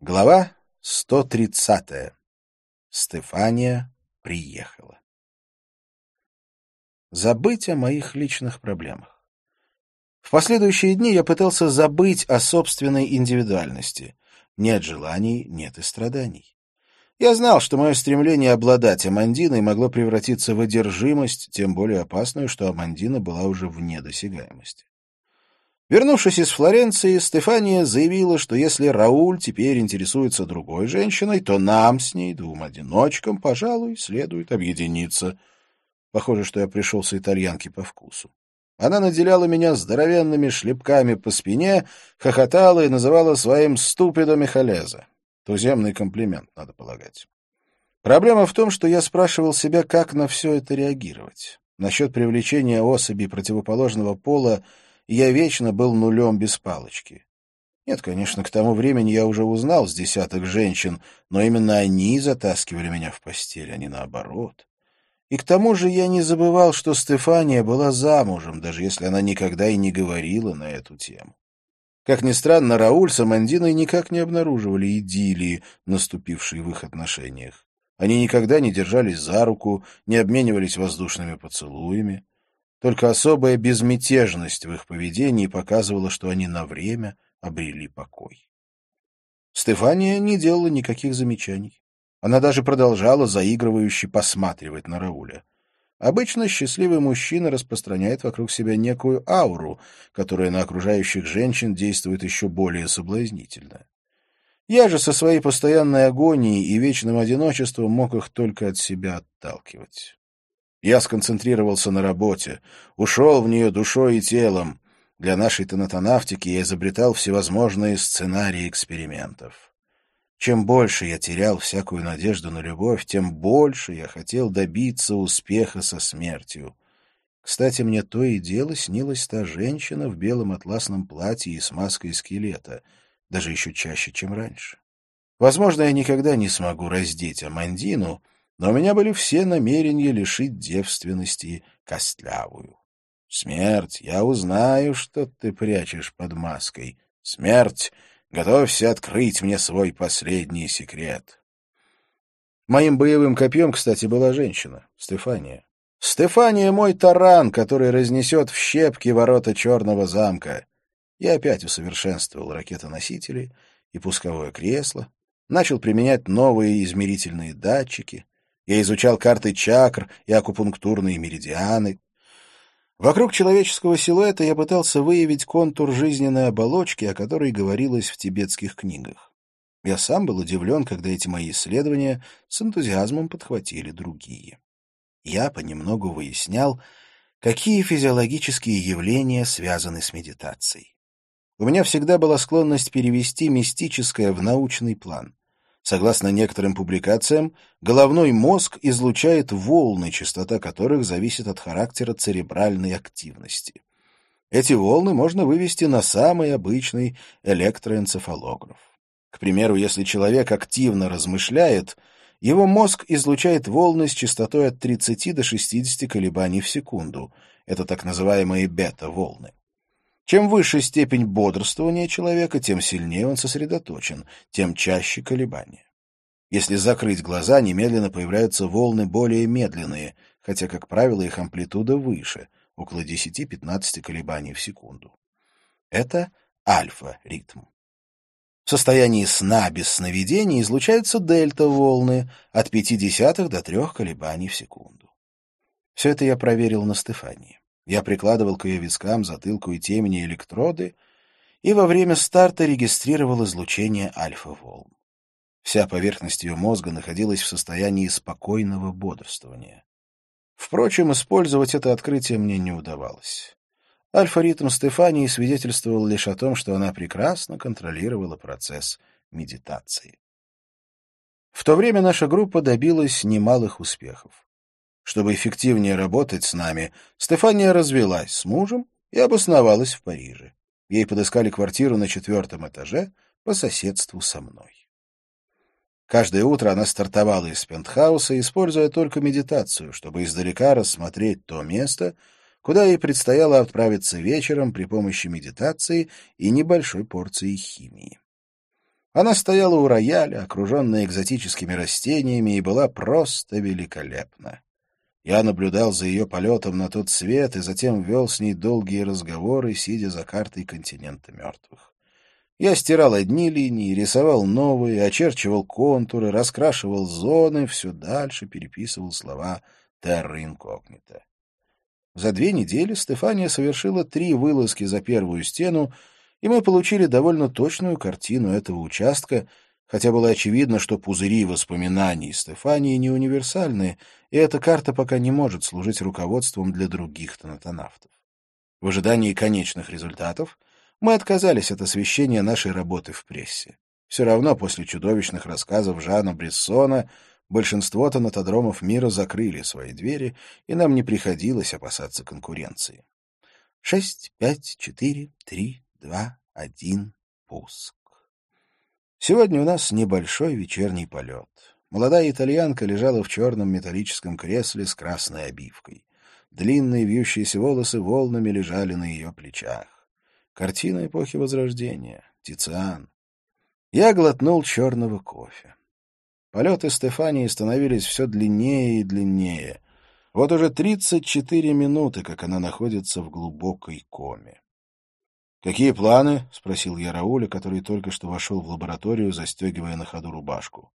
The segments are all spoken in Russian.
Глава 130. Стефания приехала. Забыть о моих личных проблемах. В последующие дни я пытался забыть о собственной индивидуальности. Нет желаний, нет и страданий. Я знал, что мое стремление обладать Амандиной могло превратиться в одержимость, тем более опасную, что Амандина была уже вне досягаемости. Вернувшись из Флоренции, Стефания заявила, что если Рауль теперь интересуется другой женщиной, то нам с ней, двум одиночкам, пожалуй, следует объединиться. Похоже, что я пришелся итальянке по вкусу. Она наделяла меня здоровенными шлепками по спине, хохотала и называла своим ступидо Михалеза. Туземный комплимент, надо полагать. Проблема в том, что я спрашивал себя, как на все это реагировать. Насчет привлечения особей противоположного пола — я вечно был нулем без палочки. Нет, конечно, к тому времени я уже узнал с десяток женщин, но именно они затаскивали меня в постель, а не наоборот. И к тому же я не забывал, что Стефания была замужем, даже если она никогда и не говорила на эту тему. Как ни странно, Рауль с Амандиной никак не обнаруживали идиллии, наступившей в их отношениях. Они никогда не держались за руку, не обменивались воздушными поцелуями. Только особая безмятежность в их поведении показывала, что они на время обрели покой. Стефания не делала никаких замечаний. Она даже продолжала заигрывающе посматривать на Рауля. Обычно счастливый мужчина распространяет вокруг себя некую ауру, которая на окружающих женщин действует еще более соблазнительно. Я же со своей постоянной агонией и вечным одиночеством мог их только от себя отталкивать. Я сконцентрировался на работе, ушел в нее душой и телом. Для нашей тонатонавтики я изобретал всевозможные сценарии экспериментов. Чем больше я терял всякую надежду на любовь, тем больше я хотел добиться успеха со смертью. Кстати, мне то и дело снилась та женщина в белом атласном платье и с маской скелета, даже еще чаще, чем раньше. Возможно, я никогда не смогу раздеть Амандину, но у меня были все намерения лишить девственности костлявую. Смерть, я узнаю, что ты прячешь под маской. Смерть, готовься открыть мне свой последний секрет. Моим боевым копьем, кстати, была женщина, Стефания. Стефания — мой таран, который разнесет в щепки ворота черного замка. Я опять усовершенствовал ракетоносители и пусковое кресло, начал применять новые измерительные датчики — я изучал карты чакр и акупунктурные меридианы. Вокруг человеческого силуэта я пытался выявить контур жизненной оболочки, о которой говорилось в тибетских книгах. Я сам был удивлен, когда эти мои исследования с энтузиазмом подхватили другие. Я понемногу выяснял, какие физиологические явления связаны с медитацией. У меня всегда была склонность перевести мистическое в научный план. Согласно некоторым публикациям, головной мозг излучает волны, частота которых зависит от характера церебральной активности. Эти волны можно вывести на самый обычный электроэнцефалограф. К примеру, если человек активно размышляет, его мозг излучает волны с частотой от 30 до 60 колебаний в секунду. Это так называемые бета-волны. Чем выше степень бодрствования человека, тем сильнее он сосредоточен, тем чаще колебания. Если закрыть глаза, немедленно появляются волны более медленные, хотя, как правило, их амплитуда выше, около 10-15 колебаний в секунду. Это альфа-ритм. В состоянии сна без сновидений излучаются дельта-волны от 0,5 до 3 колебаний в секунду. Все это я проверил на Стефании. Я прикладывал к ее вискам, затылку и темени электроды и во время старта регистрировал излучение альфа-волн. Вся поверхность ее мозга находилась в состоянии спокойного бодрствования. Впрочем, использовать это открытие мне не удавалось. Альфа-ритм Стефании свидетельствовал лишь о том, что она прекрасно контролировала процесс медитации. В то время наша группа добилась немалых успехов. Чтобы эффективнее работать с нами, Стефания развелась с мужем и обосновалась в Париже. Ей подыскали квартиру на четвертом этаже по соседству со мной. Каждое утро она стартовала из пентхауса, используя только медитацию, чтобы издалека рассмотреть то место, куда ей предстояло отправиться вечером при помощи медитации и небольшой порции химии. Она стояла у рояля, окруженная экзотическими растениями, и была просто великолепна. Я наблюдал за ее полетом на тот свет и затем вел с ней долгие разговоры, сидя за картой континента мертвых. Я стирал одни линии, рисовал новые, очерчивал контуры, раскрашивал зоны, все дальше переписывал слова «терра инкогнита». За две недели Стефания совершила три вылазки за первую стену, и мы получили довольно точную картину этого участка, хотя было очевидно, что пузыри воспоминаний Стефании не универсальны, и эта карта пока не может служить руководством для других тонатонавтов. В ожидании конечных результатов мы отказались от освещения нашей работы в прессе. Все равно после чудовищных рассказов Жана Брессона большинство тонатодромов мира закрыли свои двери, и нам не приходилось опасаться конкуренции. Шесть, пять, четыре, три, два, один, пуск. Сегодня у нас небольшой вечерний полет. Молодая итальянка лежала в черном металлическом кресле с красной обивкой. Длинные вьющиеся волосы волнами лежали на ее плечах. Картина эпохи Возрождения. Тициан. Я глотнул черного кофе. Полеты Стефании становились все длиннее и длиннее. Вот уже 34 минуты, как она находится в глубокой коме. «Какие планы?» — спросил я Рауля, который только что вошел в лабораторию, застегивая на ходу рубашку.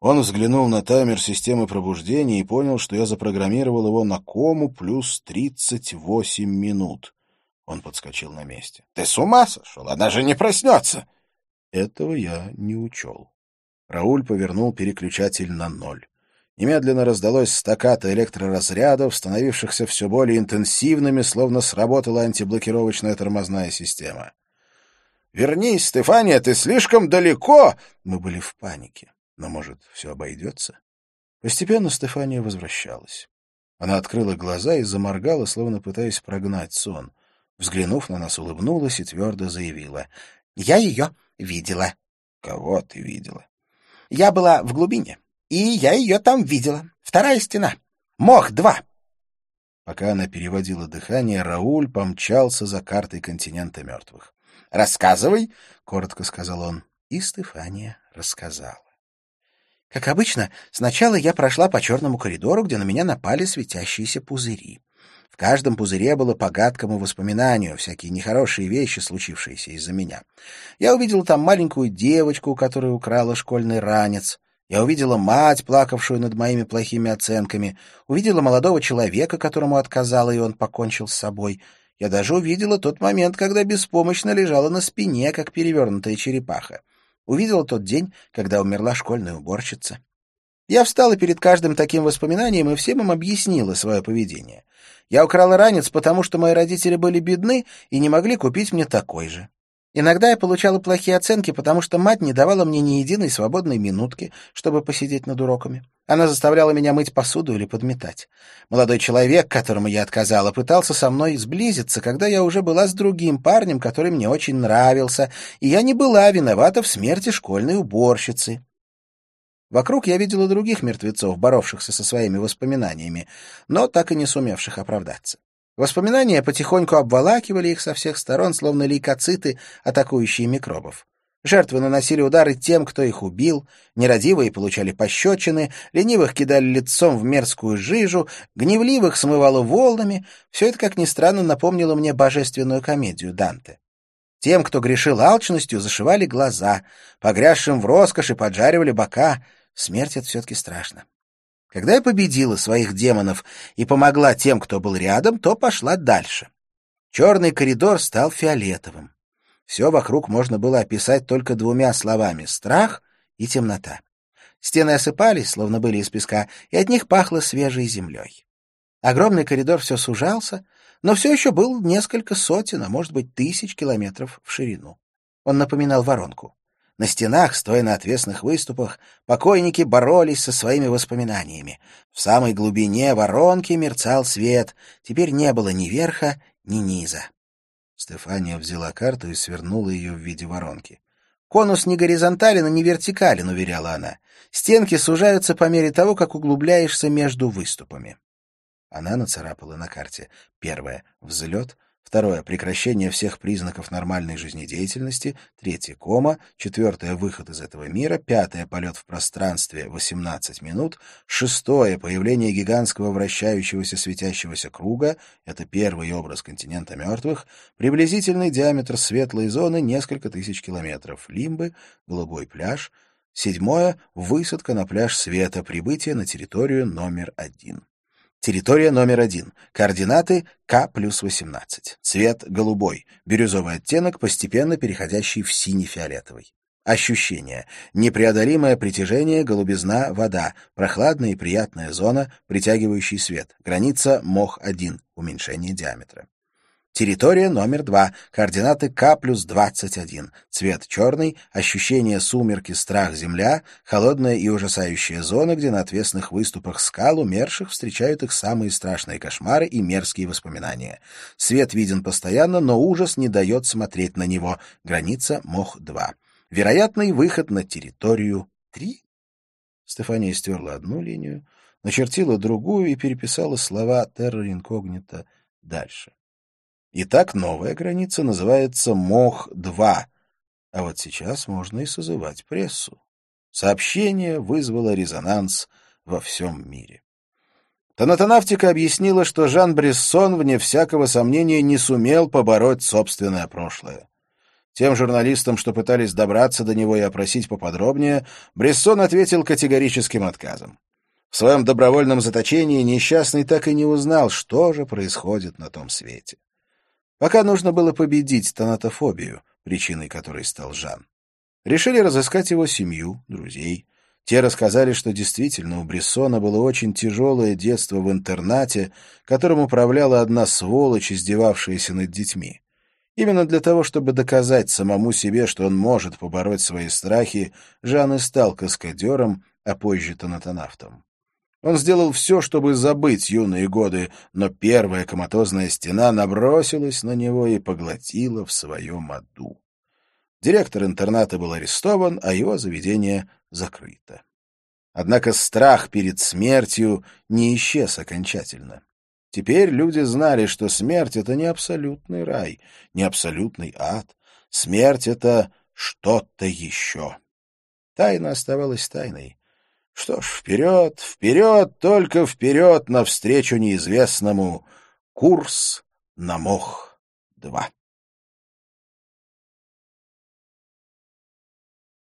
Он взглянул на таймер системы пробуждения и понял, что я запрограммировал его на кому плюс 38 минут. Он подскочил на месте. — Ты с ума сошел? Она же не проснется! Этого я не учел. Рауль повернул переключатель на ноль. Немедленно раздалось стаката электроразрядов, становившихся все более интенсивными, словно сработала антиблокировочная тормозная система. «Вернись, Стефания, ты слишком далеко!» Мы были в панике. Но, может, все обойдется? Постепенно Стефания возвращалась. Она открыла глаза и заморгала, словно пытаясь прогнать сон. Взглянув на нас, улыбнулась и твердо заявила. — Я ее видела. — Кого ты видела? — Я была в глубине. И я ее там видела. Вторая стена. Мох-2. Пока она переводила дыхание, Рауль помчался за картой континента мертвых. «Рассказывай», — коротко сказал он. И Стефания рассказала. Как обычно, сначала я прошла по черному коридору, где на меня напали светящиеся пузыри. В каждом пузыре было по гадкому воспоминанию, всякие нехорошие вещи, случившиеся из-за меня. Я увидела там маленькую девочку, которая украла школьный ранец. Я увидела мать, плакавшую над моими плохими оценками, увидела молодого человека, которому отказала, и он покончил с собой. Я даже увидела тот момент, когда беспомощно лежала на спине, как перевернутая черепаха. Увидела тот день, когда умерла школьная уборщица. Я встала перед каждым таким воспоминанием и всем им объяснила свое поведение. Я украла ранец, потому что мои родители были бедны и не могли купить мне такой же. Иногда я получала плохие оценки, потому что мать не давала мне ни единой свободной минутки, чтобы посидеть над уроками. Она заставляла меня мыть посуду или подметать. Молодой человек, которому я отказала, пытался со мной сблизиться, когда я уже была с другим парнем, который мне очень нравился, и я не была виновата в смерти школьной уборщицы. Вокруг я видела других мертвецов, боровшихся со своими воспоминаниями, но так и не сумевших оправдаться. Воспоминания потихоньку обволакивали их со всех сторон, словно лейкоциты, атакующие микробов. Жертвы наносили удары тем, кто их убил, нерадивые получали пощечины, ленивых кидали лицом в мерзкую жижу, гневливых смывало волнами. Все это, как ни странно, напомнило мне божественную комедию Данте. Тем, кто грешил алчностью, зашивали глаза, погрязшим в роскоши поджаривали бока. Смерть — это все-таки страшно. Когда я победила своих демонов и помогла тем, кто был рядом, то пошла дальше. Черный коридор стал фиолетовым. Все вокруг можно было описать только двумя словами — страх и темнота. Стены осыпались, словно были из песка, и от них пахло свежей землей. Огромный коридор все сужался, но все еще был несколько сотен, а может быть тысяч километров в ширину. Он напоминал воронку. На стенах, стоя на отвесных выступах, покойники боролись со своими воспоминаниями. В самой глубине воронки мерцал свет. Теперь не было ни верха, ни низа. Стефания взяла карту и свернула ее в виде воронки. «Конус не горизонтален и не вертикален», — уверяла она. «Стенки сужаются по мере того, как углубляешься между выступами». Она нацарапала на карте. Первое — взлет, Второе — прекращение всех признаков нормальной жизнедеятельности. Третье — кома. Четвертое — выход из этого мира. Пятое — полет в пространстве 18 минут. Шестое — появление гигантского вращающегося светящегося круга. Это первый образ континента мертвых. Приблизительный диаметр светлой зоны — несколько тысяч километров. Лимбы, голубой пляж. Седьмое — высадка на пляж света, прибытие на территорию номер один. Территория номер один. Координаты К плюс 18. Цвет голубой. Бирюзовый оттенок, постепенно переходящий в синий-фиолетовый. Ощущения. Непреодолимое притяжение, голубизна, вода. Прохладная и приятная зона, притягивающий свет. Граница МОХ-1. Уменьшение диаметра. Территория номер два. Координаты К плюс 21. Цвет черный, ощущение сумерки, страх, земля, холодная и ужасающая зона, где на отвесных выступах скал умерших встречают их самые страшные кошмары и мерзкие воспоминания. Свет виден постоянно, но ужас не дает смотреть на него. Граница МОХ-2. Вероятный выход на территорию 3. Стефания стерла одну линию, начертила другую и переписала слова терра инкогнито дальше. Итак, новая граница называется МОХ-2, а вот сейчас можно и созывать прессу. Сообщение вызвало резонанс во всем мире. Тонатонавтика объяснила, что Жан Брессон, вне всякого сомнения, не сумел побороть собственное прошлое. Тем журналистам, что пытались добраться до него и опросить поподробнее, Брессон ответил категорическим отказом. В своем добровольном заточении несчастный так и не узнал, что же происходит на том свете. Пока нужно было победить тонатофобию, причиной которой стал Жан. Решили разыскать его семью, друзей. Те рассказали, что действительно у Брессона было очень тяжелое детство в интернате, которым управляла одна сволочь, издевавшаяся над детьми. Именно для того, чтобы доказать самому себе, что он может побороть свои страхи, Жан и стал каскадером, а позже тонатонавтом. Он сделал все, чтобы забыть юные годы, но первая коматозная стена набросилась на него и поглотила в своем аду. Директор интерната был арестован, а его заведение закрыто. Однако страх перед смертью не исчез окончательно. Теперь люди знали, что смерть — это не абсолютный рай, не абсолютный ад. Смерть — это что-то еще. Тайна оставалась тайной. Что ж, вперед, вперед, только вперед навстречу неизвестному. Курс на мох-2.